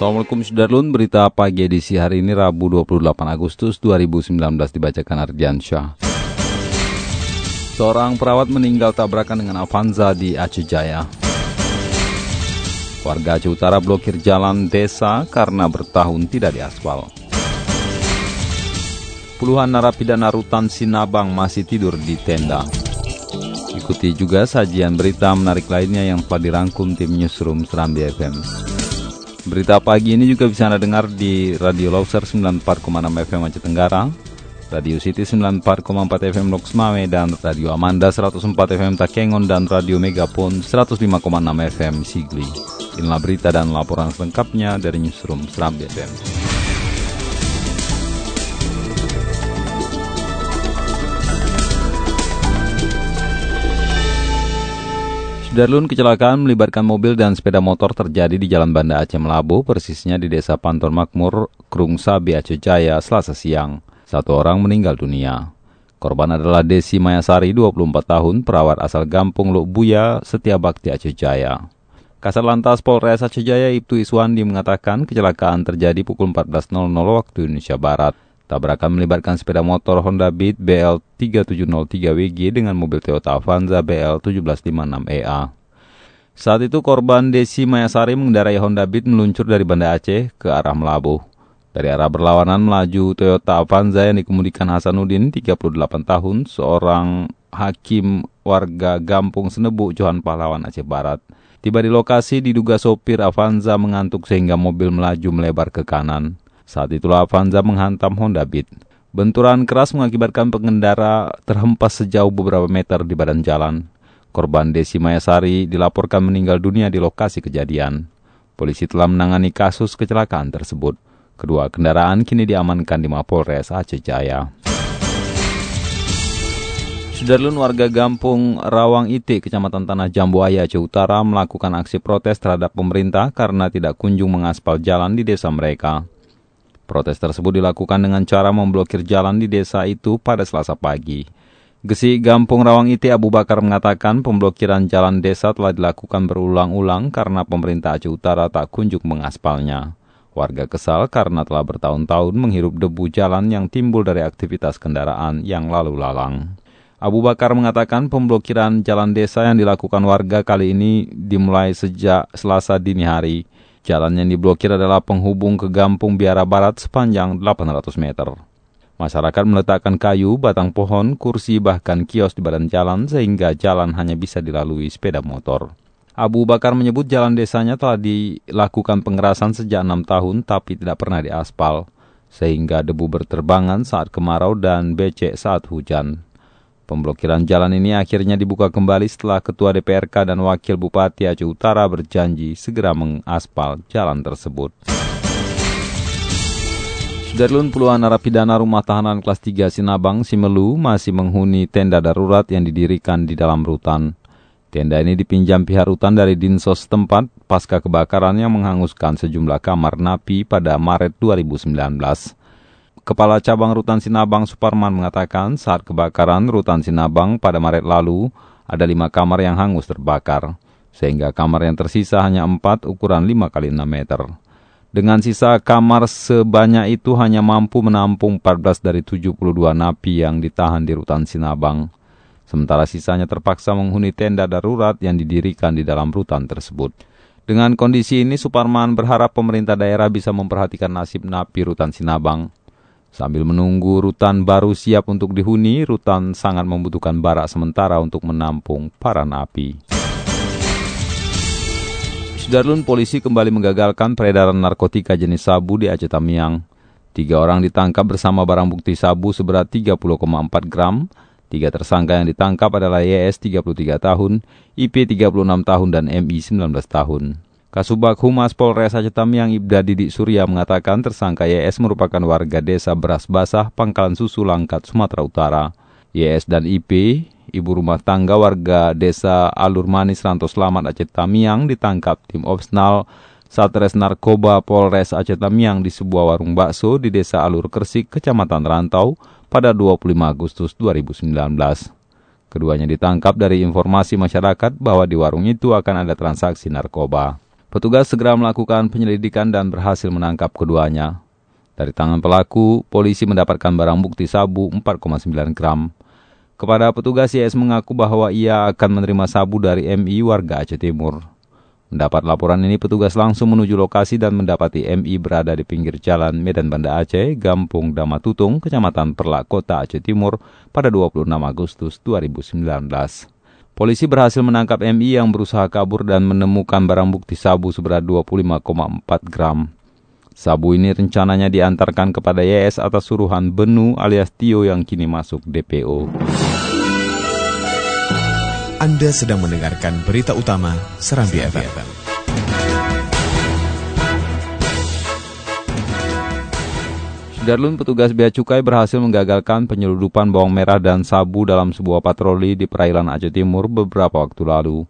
Assalamualaikum Sudarlun, berita pagi edisi hari ini Rabu 28 Agustus 2019 dibacakan Ardiansyah. Seorang perawat meninggal tabrakan dengan Avanza di Aceh Jaya. Warga Aceh Utara blokir jalan desa karena bertahun tidak diaspal. Puluhan narapidana rutan Sinabang masih tidur di tenda. Ikuti juga sajian berita menarik lainnya yang telah dirangkum tim Newsroom Serambi FM. Berita pagi ini juga bisa Anda dengar di Radio Loser 94,6 FM Aceh Tenggara, Radio City 94,4 FM Loks Mame, dan Radio Amanda 104 FM Takengon, dan Radio Megapon 105,6 FM Sigli. Inilah berita dan laporan selengkapnya dari Newsroom Serambi FM. Darlun kecelakaan melibatkan mobil dan sepeda motor terjadi di Jalan Banda Aceh Melabu, persisnya di Desa Pantor Makmur, Krung Sabi Aceh Jaya, Selasa siang. Satu orang meninggal dunia. Korban adalah Desi Mayasari, 24 tahun, perawat asal Gampung Luk Buya, Setia Bakti Aceh Jaya. Kasat Lantas Polres Aceh Jaya Ibtu Iswandi mengatakan kecelakaan terjadi pukul 14.00 waktu Indonesia Barat. Tabrakan melibatkan sepeda motor Honda Beat BL 3703WG dengan mobil Toyota Avanza BL 1756EA. Saat itu korban Desi Mayasari mengendarai Honda Beat meluncur dari Banda Aceh ke arah Melabuh. Dari arah berlawanan melaju Toyota Avanza yang dikemudikan Hasanuddin, 38 tahun, seorang hakim warga Gampung Senebu, Johan Pahlawan Aceh Barat. Tiba di lokasi diduga sopir Avanza mengantuk sehingga mobil melaju melebar ke kanan. Saat itulah Avanza menghantam Honda Beat. Benturan keras mengakibatkan pengendara terhempas sejauh beberapa meter di badan jalan. Korban Desi Mayasari dilaporkan meninggal dunia di lokasi kejadian. Polisi telah menangani kasus kecelakaan tersebut. Kedua kendaraan kini diamankan di Mapolres Aceh Jaya. Sudarlun warga Gampung Rawang Iti, Kecamatan Tanah Jambuaya, Aceh Utara melakukan aksi protes terhadap pemerintah karena tidak kunjung mengaspal jalan di desa mereka. Protes tersebut dilakukan dengan cara memblokir jalan di desa itu pada selasa pagi. Gesi Gampung Rawang Iti Abu Bakar mengatakan pemblokiran jalan desa telah dilakukan berulang-ulang karena pemerintah Aceh Utara tak kunjung mengaspalnya. Warga kesal karena telah bertahun-tahun menghirup debu jalan yang timbul dari aktivitas kendaraan yang lalu lalang. Abu Bakar mengatakan pemblokiran jalan desa yang dilakukan warga kali ini dimulai sejak selasa dini hari. Jalan yang diblokir adalah penghubung ke Gampung Biara Barat sepanjang 800 meter. Masyarakat meletakkan kayu, batang pohon, kursi, bahkan kios di badan jalan sehingga jalan hanya bisa dilalui sepeda motor. Abu Bakar menyebut jalan desanya telah dilakukan pengerasan sejak enam tahun tapi tidak pernah diaspal, sehingga debu berterbangan saat kemarau dan becek saat hujan. Pemblokiran jalan ini akhirnya dibuka kembali setelah Ketua DPRK dan Wakil Bupati Aceh Utara berjanji segera mengaspal jalan tersebut. Sudarlun puluhan narapidana rumah tahanan kelas 3 Sinabang, Simelu masih menghuni tenda darurat yang didirikan di dalam rutan. Tenda ini dipinjam pihak rutan dari Dinsos tempat pasca kebakaran yang menghanguskan sejumlah kamar napi pada Maret 2019. Kepala Cabang Rutan Sinabang Suparman mengatakan saat kebakaran Rutan Sinabang pada Maret lalu ada lima kamar yang hangus terbakar, sehingga kamar yang tersisa hanya empat ukuran 5 kali 6 meter. Dengan sisa kamar sebanyak itu hanya mampu menampung 14 dari 72 napi yang ditahan di Rutan Sinabang. Sementara sisanya terpaksa menghuni tenda darurat yang didirikan di dalam rutan tersebut. Dengan kondisi ini, Suparman berharap pemerintah daerah bisa memperhatikan nasib napi Rutan Sinabang. Sambil menunggu rutan baru siap untuk dihuni, rutan sangat membutuhkan barak sementara untuk menampung para napi. Sudarlun polisi kembali menggagalkan peredaran narkotika jenis sabu di Aceh Tamiang. Tiga orang ditangkap bersama barang bukti sabu seberat 30,4 gram, Tiga tersangka yang ditangkap adalah YS 33 tahun, IP 36 tahun, dan MI 19 tahun. Kasubag Humas Polres Aceh Tamiang Ibda Didik Surya mengatakan tersangka YS merupakan warga desa Beras Basah, Pangkalan Susu Langkat, Sumatera Utara. YS dan IP, ibu rumah tangga warga desa Alur Manis Ranto Selamat Aceh Tamiang ditangkap tim Opsnal Satres Narkoba Polres Aceh Tamiang di sebuah warung bakso di desa Alur Kersik, Kecamatan Rantau, pada 25 Agustus 2019. Keduanya ditangkap dari informasi masyarakat bahwa di warung itu akan ada transaksi narkoba. Petugas segera melakukan penyelidikan dan berhasil menangkap keduanya. Dari tangan pelaku, polisi mendapatkan barang bukti sabu 4,9 gram. Kepada petugas, YS mengaku bahwa ia akan menerima sabu dari MI warga Aceh Timur. Mendapat laporan ini, petugas langsung menuju lokasi dan mendapati MI berada di pinggir jalan Medan Banda Aceh, Gampung Damatutung, Kecamatan Perlak, Kota Aceh Timur pada 26 Agustus 2019. Polisi berhasil menangkap MI yang berusaha kabur dan menemukan barang bukti sabu seberat 25,4 gram. Sabu ini rencananya diantarkan kepada YS atas suruhan Benu alias Tio yang kini masuk DPO. Anda sedang mendengarkan berita utama Serambi, FM. Darlun petugas bea cukai berhasil menggagalkan penyeludupan bawang merah dan sabu dalam sebuah patroli di perairan Aceh Timur beberapa waktu lalu.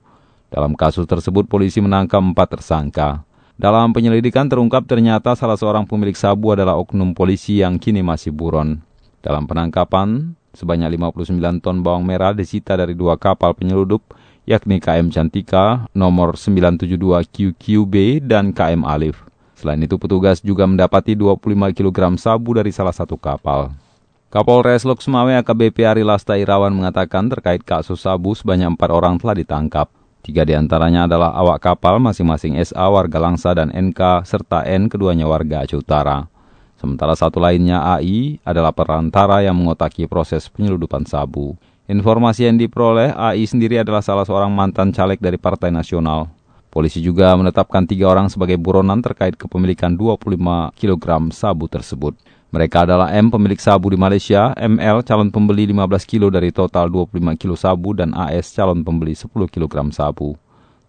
Dalam kasus tersebut, polisi menangkap empat tersangka. Dalam penyelidikan terungkap ternyata salah seorang pemilik sabu adalah oknum polisi yang kini masih buron. Dalam penangkapan, Sebanyak 59 ton bawang merah disita dari dua kapal penyeludup, yakni KM Cantika nomor 972 QQB dan KM Alif. Selain itu, petugas juga mendapati 25 kg sabu dari salah satu kapal. Kapolres Lok Sumawe AKBP Ari Lasta Irawan mengatakan terkait kasus sabu sebanyak empat orang telah ditangkap. Tiga di antaranya adalah awak kapal masing-masing SA warga Langsa dan NK serta N keduanya warga Aceh Utara. Sementara satu lainnya AI adalah perantara yang mengotaki proses penyeludupan sabu. Informasi yang diperoleh, AI sendiri adalah salah seorang mantan caleg dari Partai Nasional. Polisi juga menetapkan tiga orang sebagai buronan terkait kepemilikan 25 kg sabu tersebut. Mereka adalah M pemilik sabu di Malaysia, ML calon pembeli 15 kg dari total 25 kg sabu, dan AS calon pembeli 10 kg sabu.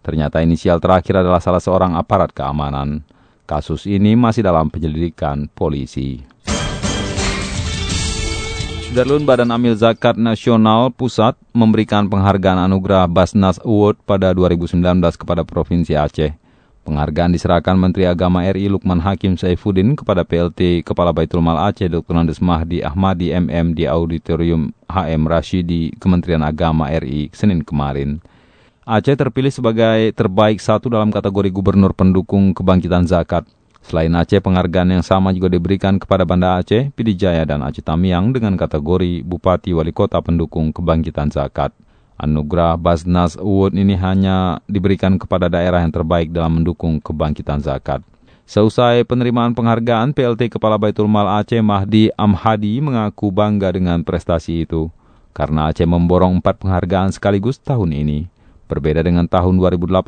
Ternyata inisial terakhir adalah salah seorang aparat keamanan. Kasus ini masih dalam penyelidikan polisi. Sudarlun Badan Amil Zakat Nasional Pusat memberikan penghargaan anugerah Basnas Award pada 2019 kepada Provinsi Aceh. Penghargaan diserahkan Menteri Agama RI Lukman Hakim Saifuddin kepada PLT Kepala Baitul Mal Aceh Dr. Andes Mahdi Ahmadi MM di Auditorium HM Rashidi Kementerian Agama RI Senin kemarin. Aceh terpilih sebagai terbaik satu dalam kategori gubernur pendukung kebangkitan zakat. Selain Aceh, penghargaan yang sama juga diberikan kepada Banda Aceh, Pidijaya, dan Aceh Tamiang dengan kategori Bupati Wali Kota pendukung kebangkitan zakat. Anugerah Basnas Award ini hanya diberikan kepada daerah yang terbaik dalam mendukung kebangkitan zakat. Seusai penerimaan penghargaan, PLT Kepala Baitul Mal Aceh Mahdi Amhadi mengaku bangga dengan prestasi itu. Karena Aceh memborong empat penghargaan sekaligus tahun ini. Berbeda dengan tahun 2018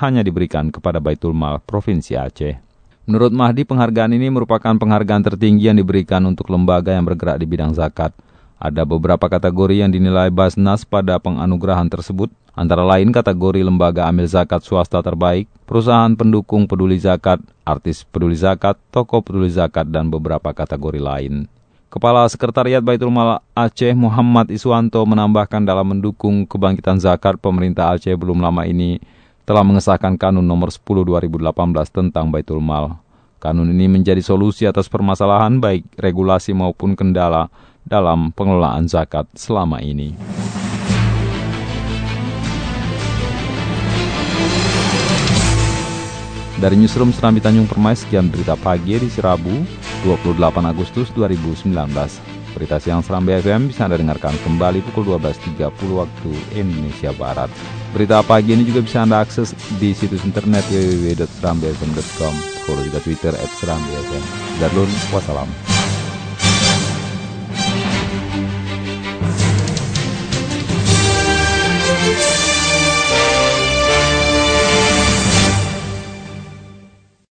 hanya diberikan kepada Baitul Mal Provinsi Aceh. Menurut Mahdi, penghargaan ini merupakan penghargaan tertinggi yang diberikan untuk lembaga yang bergerak di bidang zakat. Ada beberapa kategori yang dinilai Basnas pada penganugerahan tersebut, antara lain kategori lembaga amil zakat swasta terbaik, perusahaan pendukung peduli zakat, artis peduli zakat, toko peduli zakat, dan beberapa kategori lain. Kepala Sekretariat Baitul Mal Aceh Muhammad Iswanto menambahkan dalam mendukung kebangkitan zakat pemerintah Aceh belum lama ini telah mengesahkan Kanun nomor 10 2018 tentang Baitul Mal. Kanun ini menjadi solusi atas permasalahan baik regulasi maupun kendala dalam pengelolaan zakat selama ini. Dari Newsroom Serambi Tanjung Permai, sekian berita pagi di Sirabu, 28 Agustus 2019. Berita siang Serambi FM bisa Anda dengarkan kembali pukul 12.30 waktu Indonesia Barat. Berita pagi ini juga bisa Anda akses di situs internet www.serambifm.com. Follow juga Twitter at Serambi FM. Darulun, wassalam.